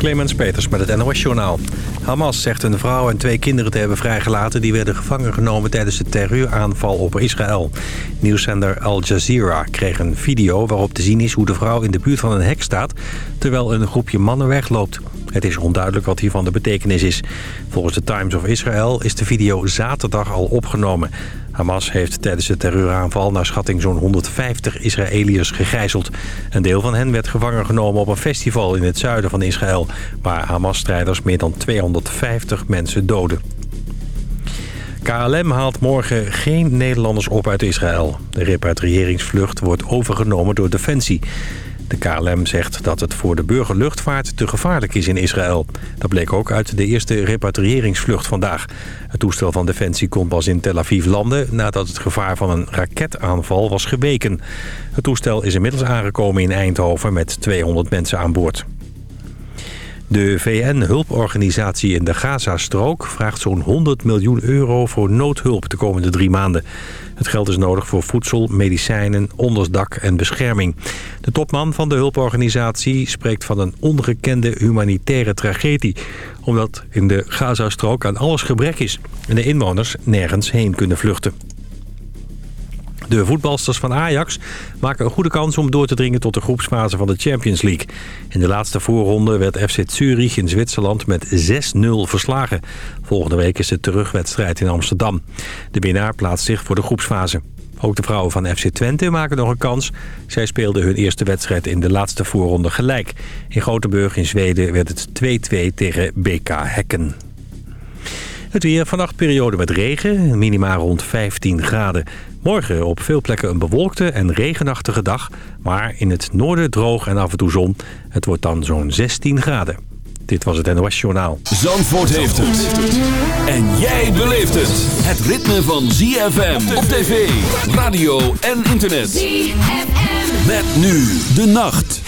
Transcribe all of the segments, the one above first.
Clemens Peters met het NOS Journaal. Hamas zegt een vrouw en twee kinderen te hebben vrijgelaten... die werden gevangen genomen tijdens de terreuraanval op Israël. Nieuwszender Al Jazeera kreeg een video waarop te zien is... hoe de vrouw in de buurt van een hek staat... terwijl een groepje mannen wegloopt. Het is onduidelijk wat hiervan de betekenis is. Volgens de Times of Israel is de video zaterdag al opgenomen. Hamas heeft tijdens de terreuraanval naar schatting zo'n 150 Israëliërs gegijzeld. Een deel van hen werd gevangen genomen op een festival in het zuiden van Israël... waar Hamas-strijders meer dan 250 mensen doden. KLM haalt morgen geen Nederlanders op uit Israël. De repatriëringsvlucht wordt overgenomen door Defensie. De KLM zegt dat het voor de burgerluchtvaart te gevaarlijk is in Israël. Dat bleek ook uit de eerste repatriëringsvlucht vandaag. Het toestel van Defensie kon pas in Tel Aviv landen... nadat het gevaar van een raketaanval was geweken. Het toestel is inmiddels aangekomen in Eindhoven met 200 mensen aan boord. De VN-hulporganisatie in de Gazastrook vraagt zo'n 100 miljoen euro voor noodhulp de komende drie maanden. Het geld is nodig voor voedsel, medicijnen, onderdak en bescherming. De topman van de hulporganisatie spreekt van een ongekende humanitaire tragedie. Omdat in de Gazastrook aan alles gebrek is en de inwoners nergens heen kunnen vluchten. De voetbalsters van Ajax maken een goede kans om door te dringen tot de groepsfase van de Champions League. In de laatste voorronde werd FC Zurich in Zwitserland met 6-0 verslagen. Volgende week is de terugwedstrijd in Amsterdam. De winnaar plaatst zich voor de groepsfase. Ook de vrouwen van FC Twente maken nog een kans. Zij speelden hun eerste wedstrijd in de laatste voorronde gelijk. In Gothenburg in Zweden werd het 2-2 tegen BK Hekken. Het weer vannacht periode met regen, minima rond 15 graden. Morgen op veel plekken een bewolkte en regenachtige dag. Maar in het noorden droog en af en toe zon. Het wordt dan zo'n 16 graden. Dit was het NOS Journaal. Zandvoort heeft het. En jij beleeft het. Het ritme van ZFM op tv, radio en internet. ZFM. Met nu de nacht.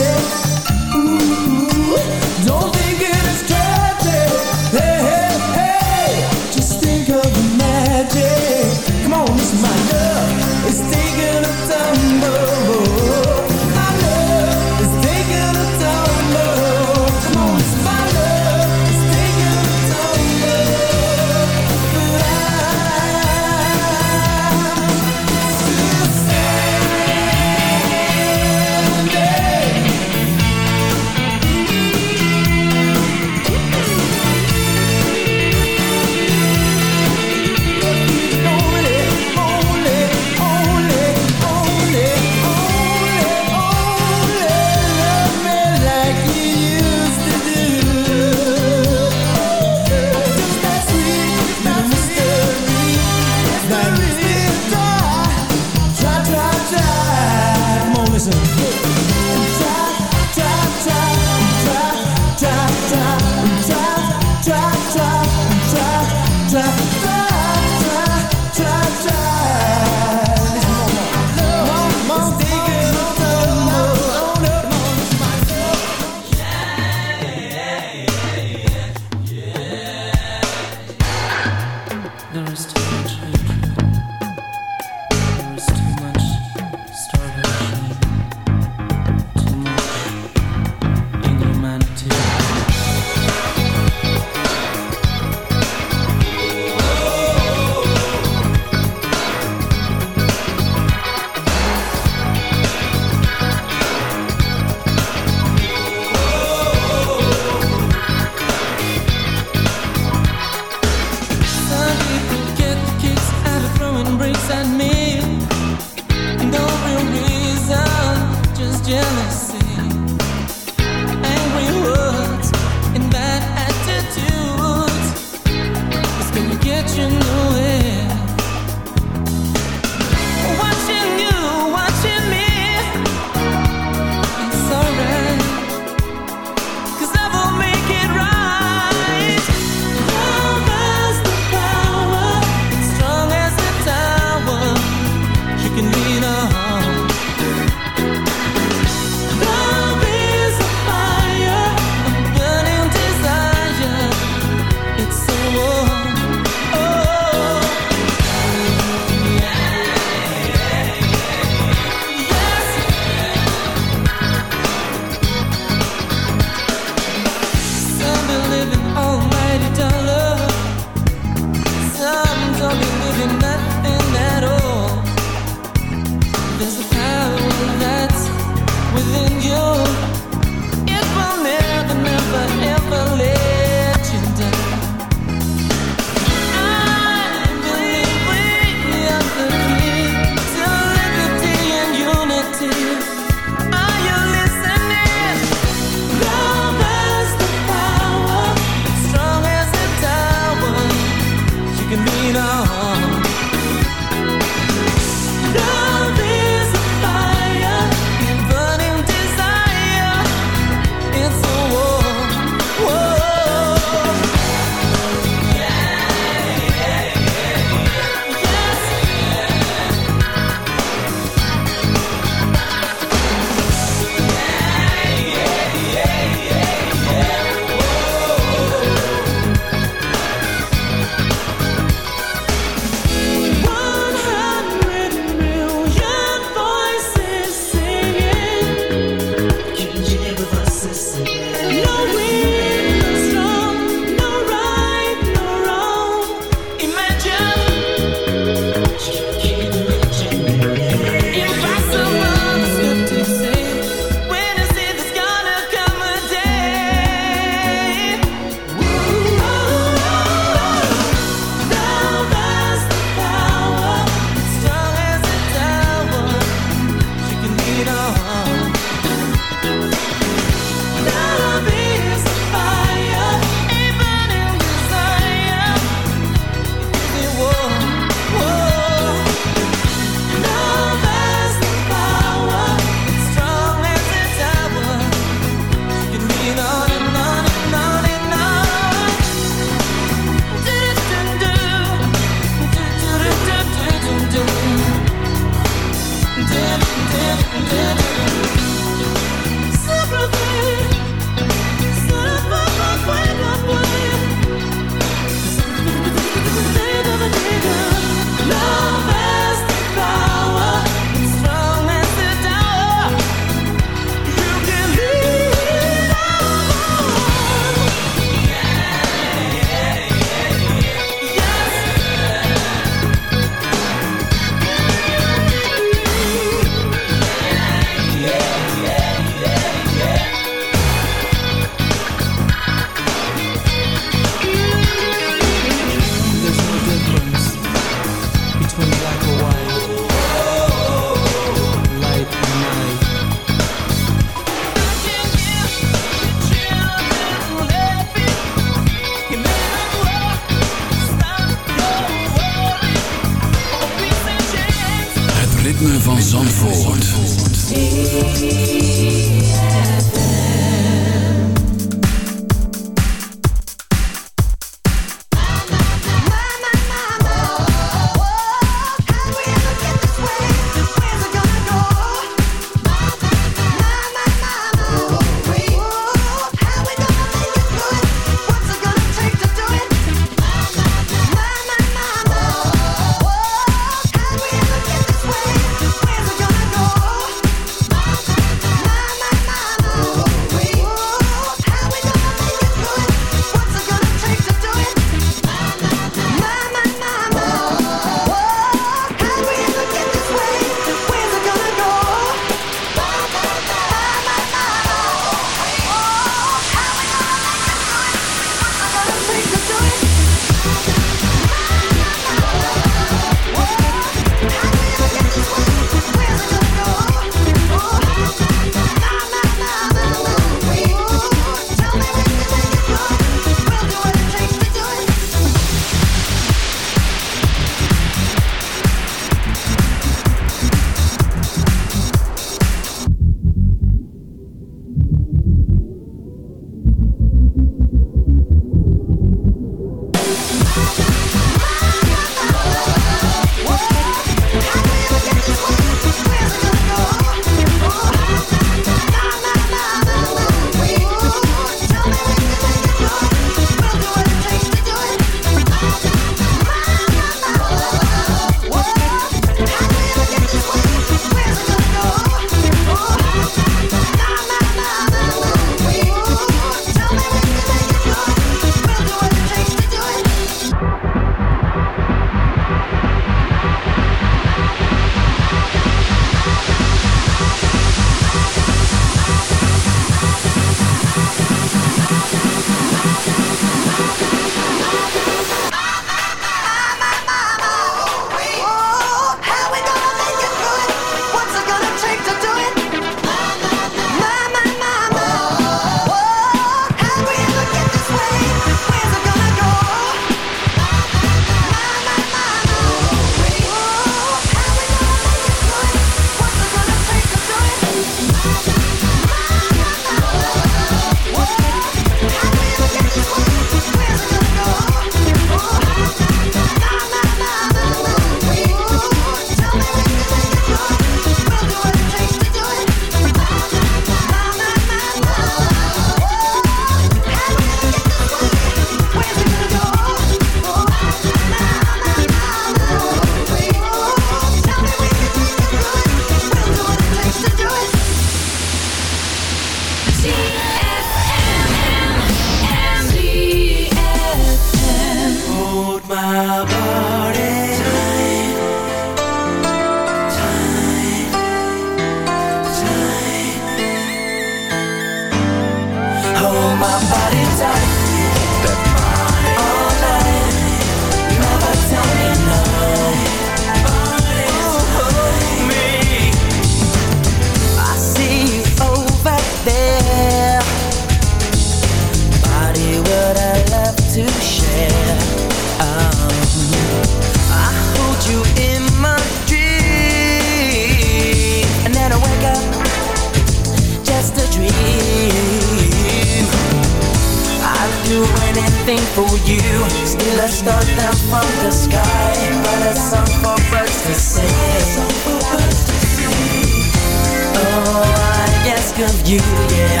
I ask of you, yeah.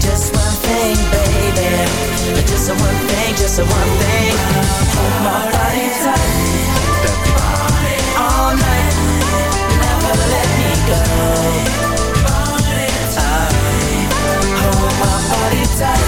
Just one thing, baby. Just one thing, just one thing. Hold my body tight. All night. Never let me go. Hold my body tight.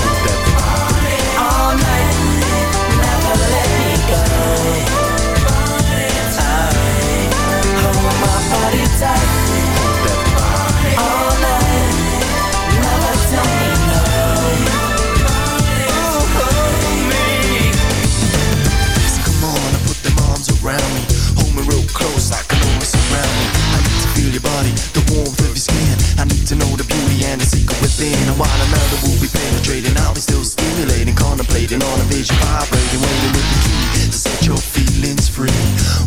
And while another will be penetrating. I'll be still stimulating, contemplating On a vision vibrating, waiting with the key To set your feelings free.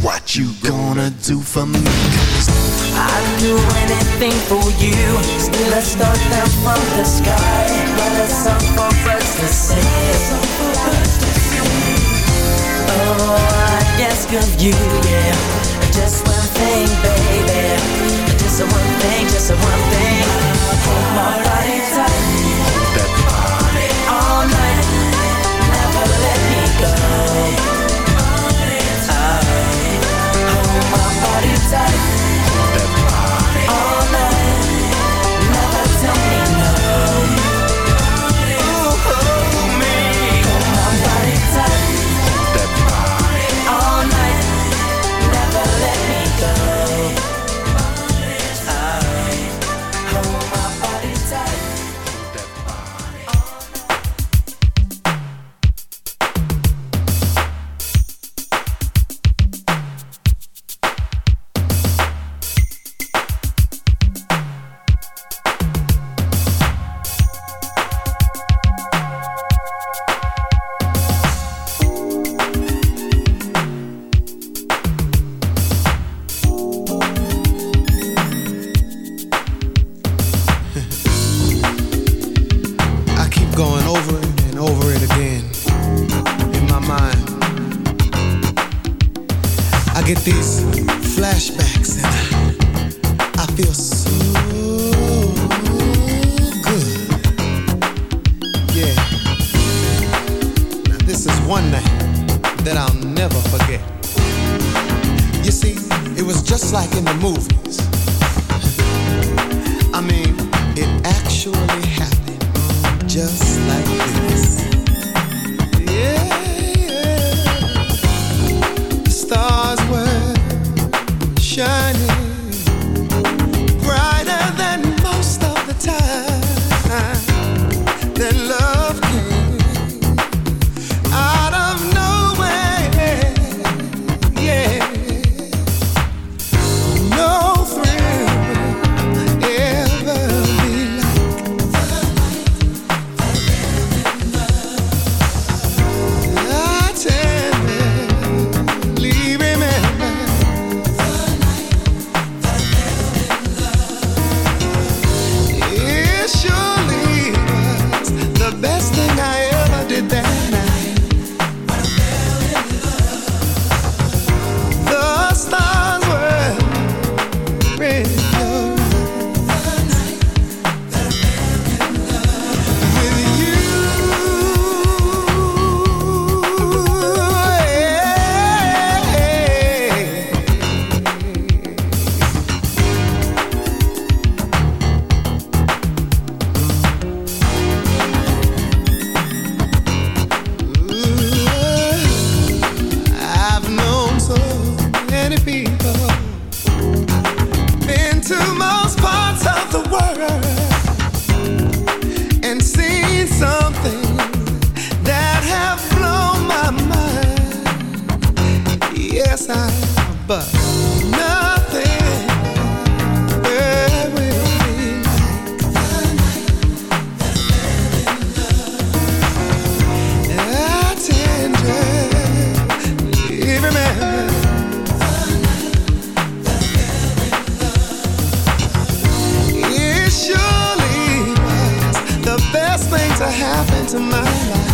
What you gonna do for me? Cause I'd do anything for you. Still a star down from the sky. But it's up for us to see Oh, I ask of you, yeah. Just one thing, baby. Just one thing, just one thing. Hold my life happened to my life?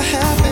I have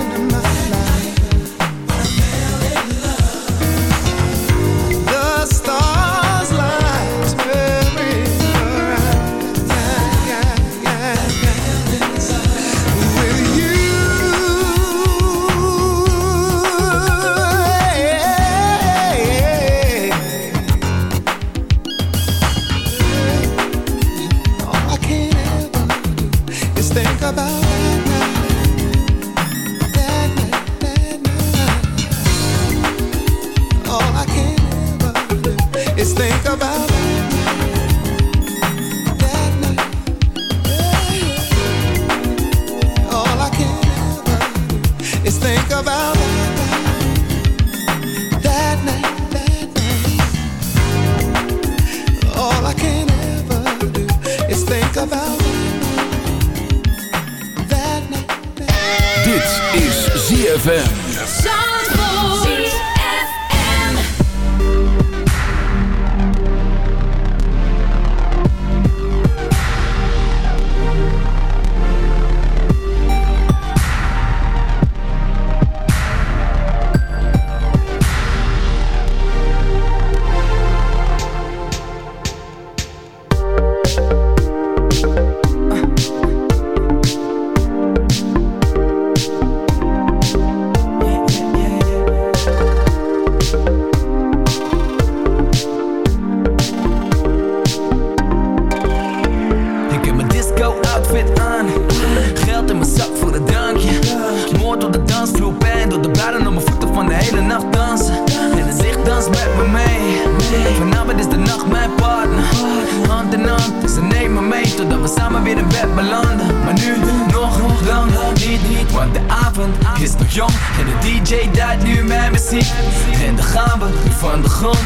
partner Hand in hand, ze dus nemen mee Totdat we samen weer in bed belanden. Maar nu, nog, nog lang niet, niet Want de avond is nog jong. En de DJ duidt nu mijn muziek. En dan gaan we van de grond.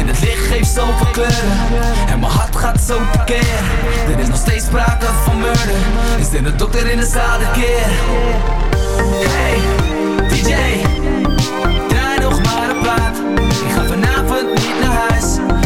En het licht geeft zoveel kleuren. En mijn hart gaat zo tekeer. Er is nog steeds sprake van murder. Is dit de dokter in de zaal keer? Hey, DJ Draai nog maar een plaat. Ik ga vanavond niet naar huis.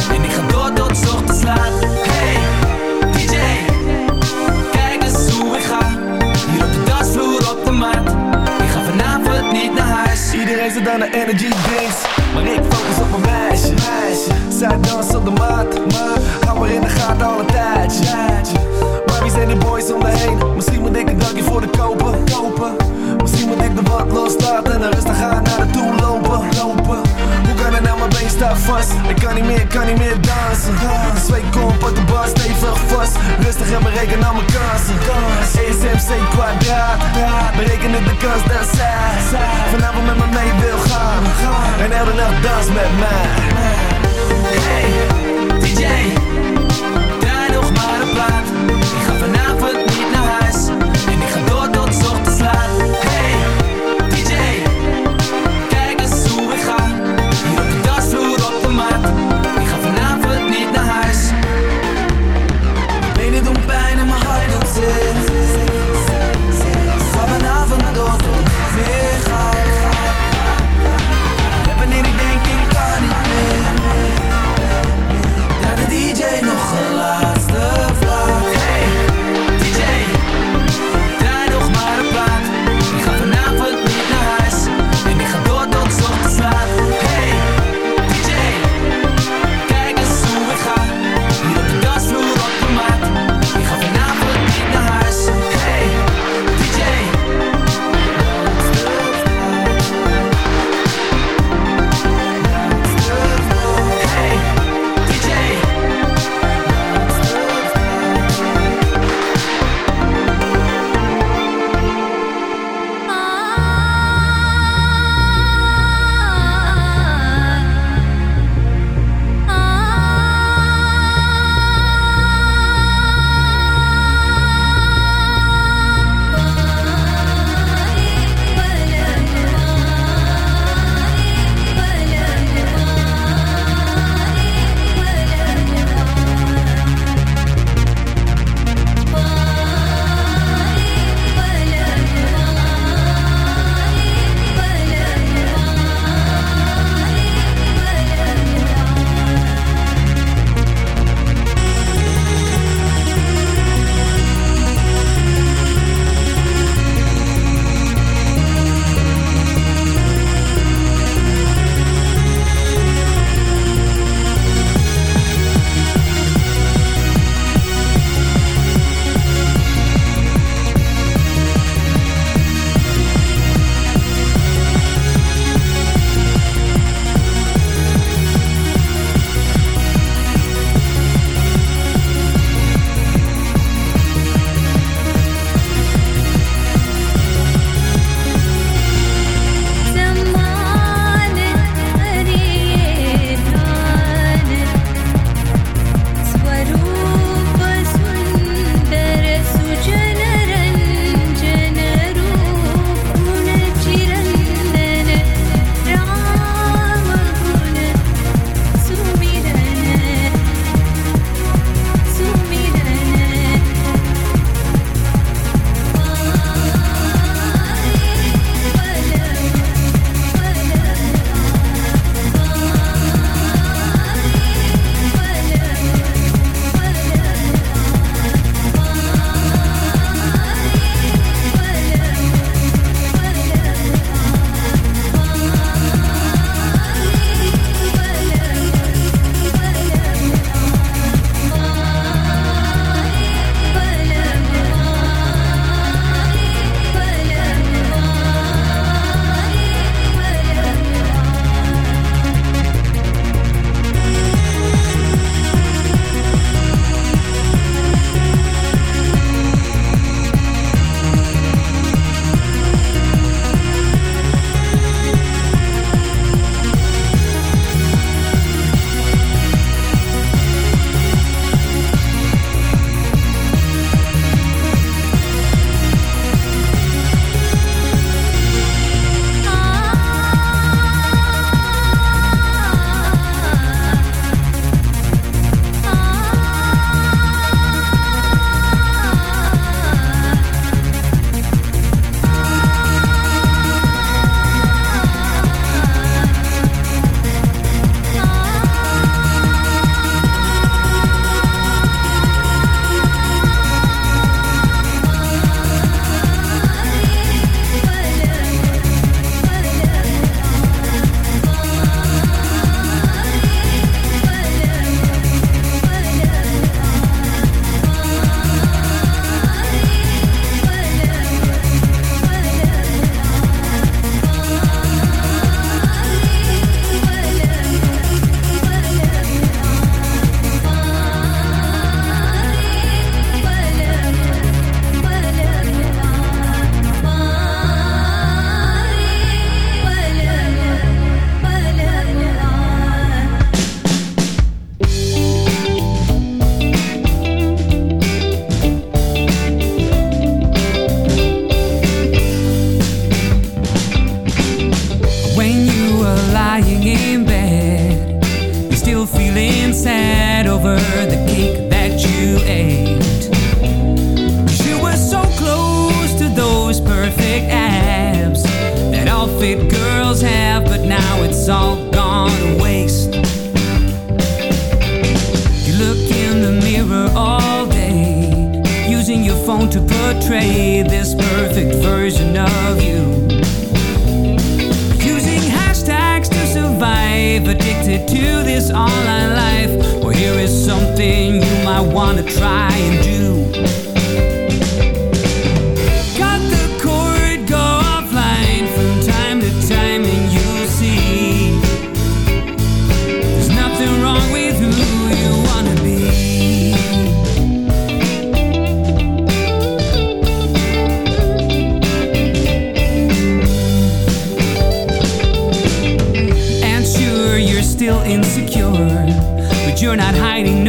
Grijzer dan een energy drinks Maar ik focus op mijn meisje, meisje. Zij dansen op de maat, maar Hou maar in de gaten al een tijdje, tijdje. Maar wie zijn die boys om de heen? Misschien moet ik een dankje voor de kopen, kopen Misschien moet ik de wat loslaten En rustig gaan naar de toe lopen, lopen kunnen naar mijn been daar vast. Ik kan niet meer, kan niet meer dansen. Twee kom op de bar stevig vast. Rustig en bereken al mijn kansen. ESMC kwadraat. Berekenen de kans dat zij Vanavond met me mee wil gaan. En elke nacht dans met mij. Hey DJ Draai nog maar een plaat.